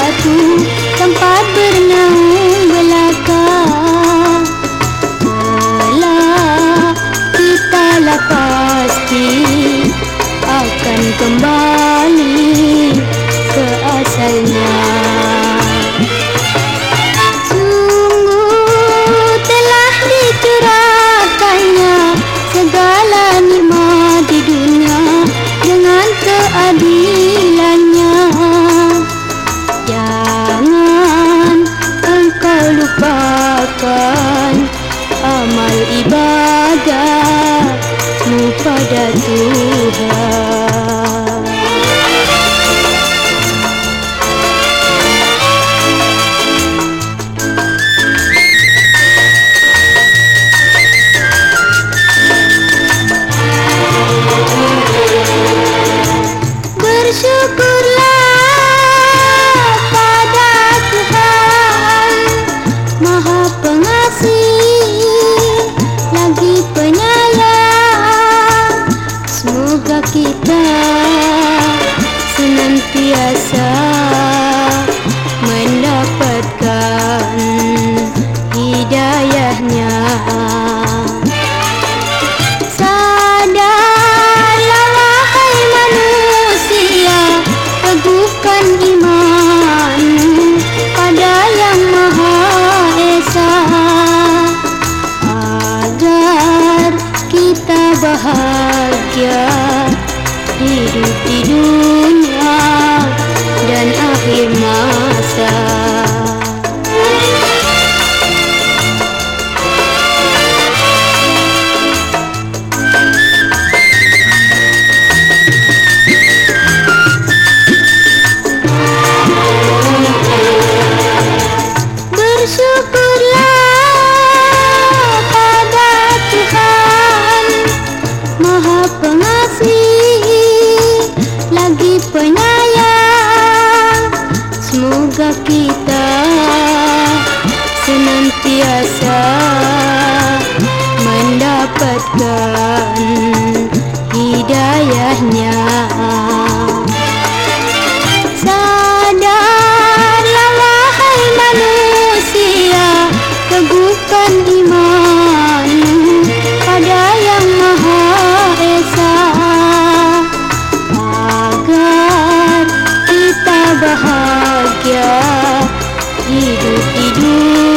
suatu tempat bernaung belaka Telah kita lah pasti akan kembali ke asalnya pada Tuhan. Bersyukurlah kita senantiasa mendapatkan hidayahnya. Sadarlah manusia Teguhkan iman pada yang Maha Esa. Agar kita bahagia hidayahnya. Sadarlah wahai manusia Teguhkan iman pada yang Maha Esa. Agar kita bahagia Hidup dunia